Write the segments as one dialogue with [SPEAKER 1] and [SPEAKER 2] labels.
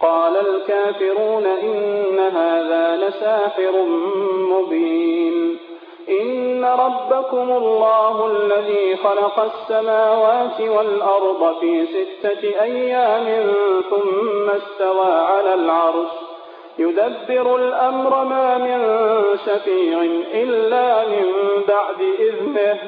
[SPEAKER 1] قال الكافرون إن هذا لساحر مبين. إن ربكم الله الذي خلق السماوات والأرض في ستة أيام ثم استوى على العرش. يدبر الأمر ما من شفيع إلا من بعد إذنه.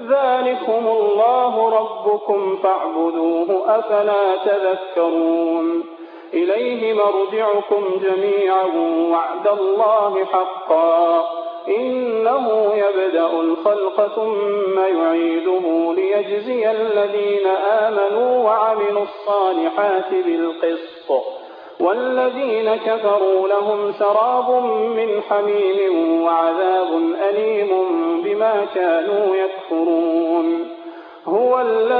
[SPEAKER 1] ذلكم الله ربكم فاعبدوه أفلا تذكرون. إليه مرجعكم جميعا وعد الله حقا. إنه يبدأ الخلق ثم يعيده ليجزي الذين آمنوا وعملوا الصالحات بالقسط. والذين كفروا لهم سراب من حميم وعذاب أليم بما كانوا يكفرون.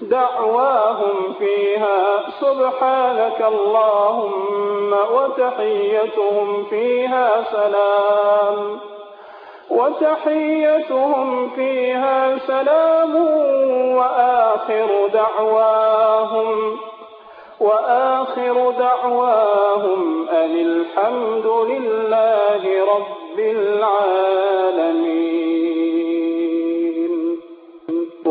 [SPEAKER 1] دعواهم فيها. سبحانك اللهم وتحيتهم فيها سلام. وتحيتهم فيها سلام وآخر دعواهم. وآخر دعواهم أن الحمد لله رب العالمين.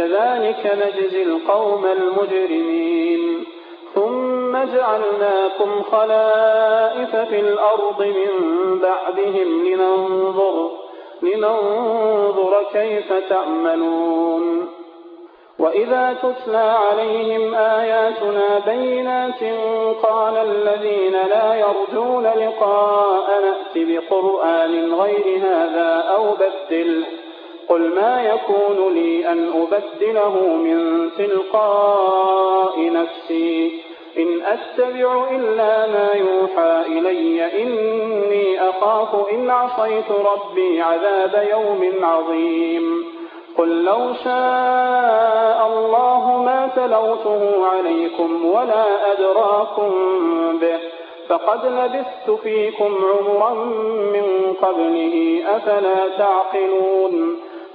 [SPEAKER 1] كذلك نجزي القوم المجرمين. ثم جعلناكم خلائف في الأرض من بعدهم لننظر لننظر كيف تعملون. وإذا تتلى عليهم آياتنا بينات قال الذين لا يرجون لقاء نأت بقرآن غير هذا أو بدل قل ما يكون لي أن أبدله من تلقاء نفسي. إن أتبع إلا ما يوحى إلي إني أخاف إن عصيت ربي عذاب يوم عظيم. قل لو شاء الله ما تلوته عليكم ولا أدراكم به فقد لبثت فيكم عمرا من قبله أفلا تعقلون؟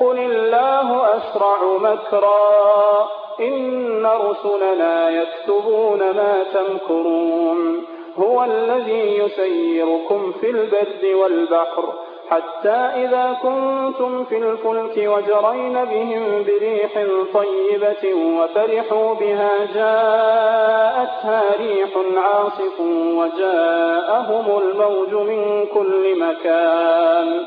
[SPEAKER 1] قل الله أسرع مكرا إن رسلنا يكتبون ما تمكرون هو الذي يسيركم في البر والبحر حتى إذا كنتم في الفلك وجرين بهم بريح طيبة وفرحوا بها جاءتها ريح عاصف وجاءهم الموج من كل مكان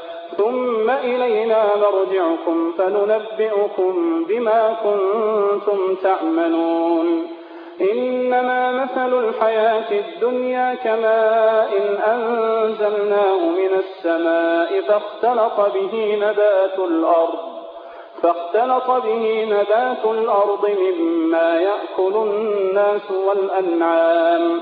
[SPEAKER 1] ثم إلينا مرجعكم فننبئكم بما كنتم تعملون. إنما مثل الحياة الدنيا كماء أنزلناه من السماء فاختلط به نبات الأرض فاختلط به نبات الأرض مما يأكل الناس والأنعام.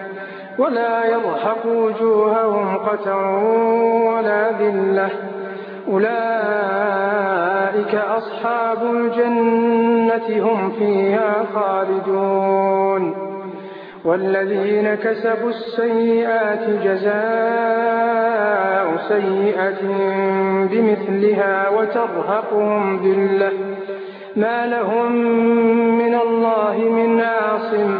[SPEAKER 2] ولا يرهق وجوههم قتر ولا ذلة. أولئك أصحاب الجنة هم فيها خالدون. والذين كسبوا السيئات جزاء سيئة بمثلها وترهقهم ذلة. ما لهم من الله من عاصم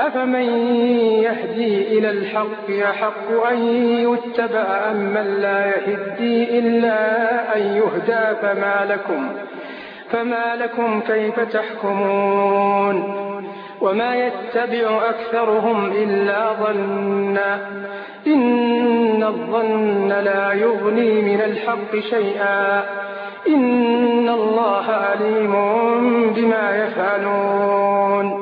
[SPEAKER 2] أفمن يهدي إلى الحق يحق أن يتبع أم من لا يهدي إلا أن يهدى فما لكم فما لكم كيف تحكمون وما يتبع أكثرهم إلا ظنا إن الظن لا يغني من الحق شيئا إن الله عليم بما يفعلون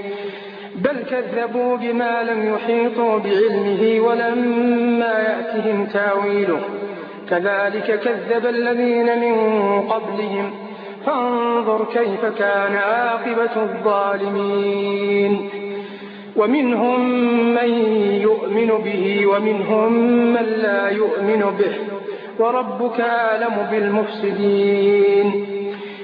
[SPEAKER 2] بل كذبوا بما لم يحيطوا بعلمه ولما يأتهم تاويله. كذلك كذب الذين من قبلهم. فانظر كيف كان عاقبة الظالمين. ومنهم من يؤمن به ومنهم من لا يؤمن به. وربك أعلم بالمفسدين.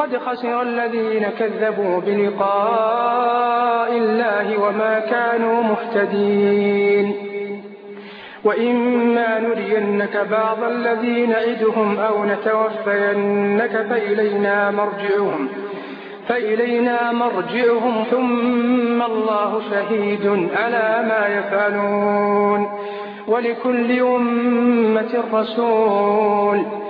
[SPEAKER 2] قد خسر الذين كذبوا بلقاء الله وما كانوا مهتدين. وإما نرينك بعض الذي نعدهم أو نتوفينك فإلينا مرجعهم فإلينا مرجعهم ثم الله شهيد على ما يفعلون. ولكل أمة رسول.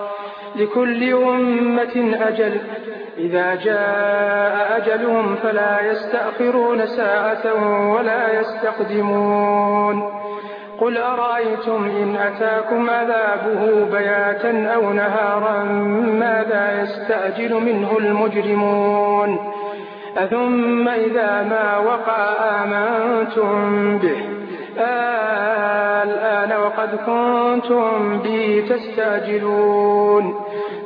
[SPEAKER 2] لكل أمة أجل. إذا جاء أجلهم فلا يستأخرون ساعة ولا يستقدمون. قل أرأيتم إن أتاكم عذابه بياتا أو نهارا ماذا يستعجل منه المجرمون؟ أثم إذا ما وقع آمنتم به. الآن وقد كنتم به تستعجلون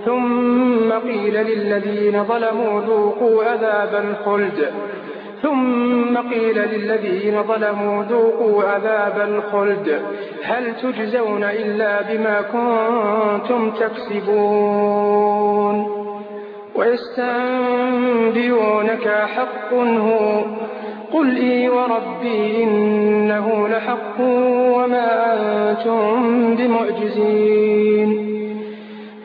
[SPEAKER 2] ثم قيل للذين ظلموا ذوقوا عذاب الخلد. ثم قيل للذين ظلموا ذوقوا عذاب الخلد. هل تجزون إلا بما كنتم تكسبون؟ ويستنبئونك حق هو. قل إي وربي إنه لحق وما أنتم بمعجزين.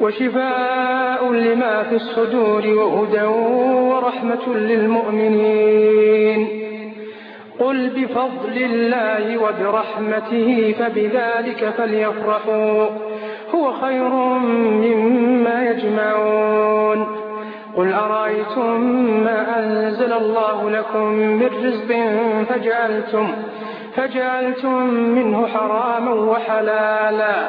[SPEAKER 2] وشفاء لما في الصدور وهدى ورحمة للمؤمنين. قل بفضل الله وبرحمته فبذلك فليفرحوا. هو خير مما يجمعون. قل أرأيتم ما أنزل الله لكم من رزق فجعلتم, فجعلتم منه حراما وحلالا.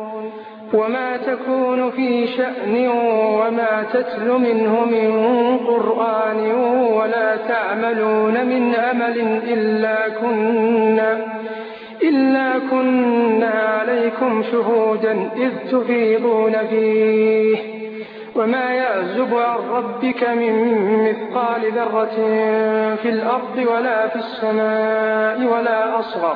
[SPEAKER 2] وما تكون في شأن وما تتل منه من قرآن ولا تعملون من عمل إلا كنا إلا كنا عليكم شهودا إذ تفيضون فيه. وما يعزب عن ربك من مثقال ذرة في الأرض ولا في السماء ولا أصغر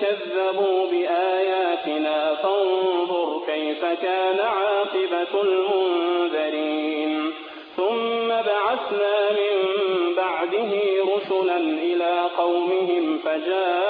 [SPEAKER 1] كذبوا بآياتنا فانظر كيف كان عاقبة المنذرين. ثم بعثنا من بعده رسلا إلى قومهم فجاءوهم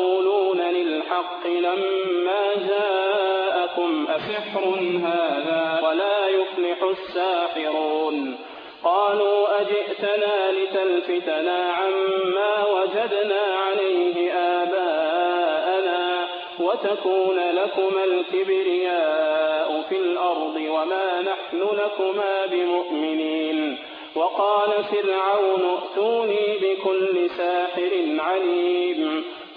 [SPEAKER 1] أتقولون للحق لما جاءكم أسحر هذا ولا يفلح الساحرون قالوا أجئتنا لتلفتنا عما وجدنا عليه آباءنا وتكون لكما الكبرياء في الأرض وما نحن لكما بمؤمنين وقال فرعون ائتوني بكل ساحر عليم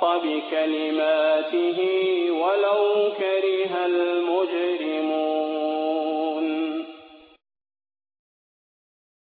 [SPEAKER 1] حق بكلماته ولو كره المؤمنون